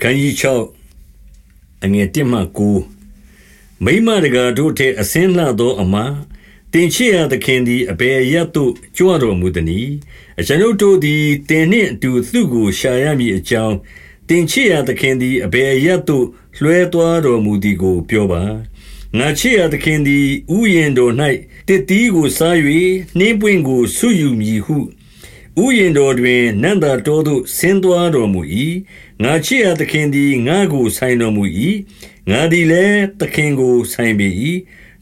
ခန်းကြီး6အငယ်1မှ9မိမတကာတို့ထဲအစင်းလှသောအမတင်ချစ်ရသခင်သည်အဘယ်ရက်သို့ကြွတော်မူသည်။အကျွန်ုပ်တို့သည်တင်နှင့်အတူသူ့ကိုရှာရမည်အကြောင်းတင်ချစ်ရသခင်သည်အဘယ်ရက်သို့လွှဲသွားတော်မူသည်ကို ပြောပါ။ငါချစ်ရသခင်သည်ဥယျင်တော်၌တည်တည်ကိုစား၍နှင်းပွင့်ကိုဆုယူမည်ဟု ဥယျင်တော်တွင်နန္တာတော်သို့ ဆင်းသွားတော်မူ၏ငါချစ်ရသခင်သည် ငါကို ဆိုင်တော်မူ၏ငါသည်လည်း သခင်ကို ဆိုင်ပေ၏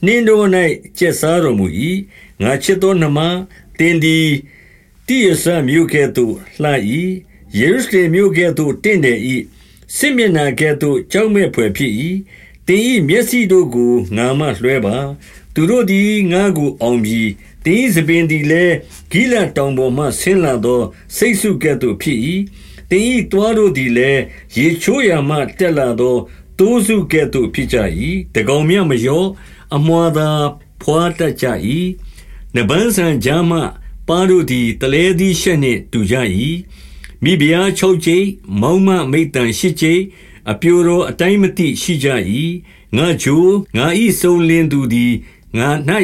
နှင်းတော်၌ကျက်စားတော်မူ၏ငါချစ်သောနှမတင်သည် တိရစမြို့ကဲ့သို့ လှ၏ယေရုရှလင်မြို့ကဲ့သို့ တင့်တယ်၏စစ်မျက်နှာကဲ့သို့ ကြောက်မဲ့ဖွယ်ဖြစ်၏တင်၏မျက်စိတို့ကို ငါမှလွှဲပါ သူတို့သည်ငါကိုအောင်ပြီးတင်းစပင်သည်လည်းဂိလတောင်ပေါ်မှဆင်းလာသော စိတ်ဆုကဲ့သို့ဖြစ်၏တင်းဤတွားတို့သည်လည်းရေချိုးရမှတက်လာသောတိုးစုကဲ့သို့ဖြစ်ကြ၏တကောင်မြမရောအမွာသာဖွာတတ်ကြ၏နဗန်းဆန်ကြားမှပါတို့သည်တလဲသည်ရှက်နှင့်တူကြ၏မိဖုရားချုပ်ကျိမောင်းမမိတ်တန်ရှိကျိအပြိုတော်အတိုင်းမသိရှိကြ၏ငါဂျိုငါဤဆုံးလင်းသူသည် ငါ၌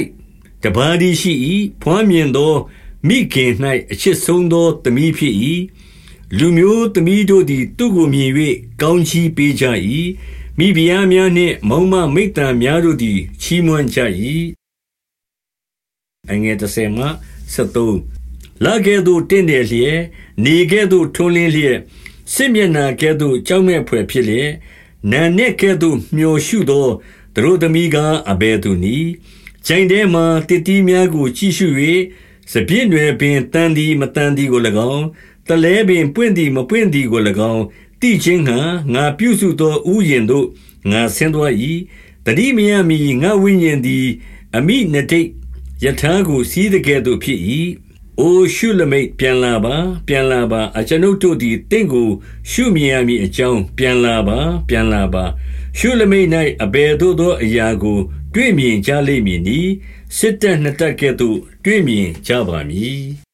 တပါးဒီရှိ၏ဖွမ်းမြင်သောမိခင်၌အချစ်ဆုံးသောသမီးဖြစ်၏လူမျိုးသမီးတို့သည် သူ့ကိုမြင်၍ကောင်းချီးပေးကြ၏မိဖုရားများနှင့်မောင်မမိတ်တံများတို့သည် ချီးမွမ်းကြ၏အငယ်တဆေမှ73လာကဲ့သို့တင့်တယ်လျက်နေကဲ့သို့ထွန်းလင်းလျက်စစ်မျက်နှာကဲ့သို့ကြောက်မဲ့ဖွယ်ဖြစ်လျက်နာနဲ့ကဲ့သို့မျောရှုသော သူတို့သမီးကအဘယ်သူနည်းကျိုင်ထဲမှတစ်တီးများကိုကြည့်ရှု၍စပြည့်နယ်ပင်တန်သည်မတန်သည်ကို၎င်းတလဲပင်ပွင့်သည်မပွင့်သည်ကို၎င်းတိချင်းဟံငါပြုစုသောဥယျင်တို့ငါဆင်းသွား၏တတိမယမီငါဝိညာဉ်သည် အမိနတိတ်ယထာကိုစီးတဲ့ကဲ့သို့ဖြစ်၏ အိုရှုလမိတ်ပြန်လာပါ ပြန်လာပါ အကျွန်ုပ်တို့သည်တင့်ကိုရှုမြင်ရမည်အကြောင်းပြန်လာပါ ပြန်လာပါ ရှုလမိတ်၌အဘယ်သို့သောအရာကို တွေ့မြင်ကြလိမ့်မည်နီစစ်တပ်နှစ်တပ်ကဲ့သို့ တွေ့မြင်ကြပါမည်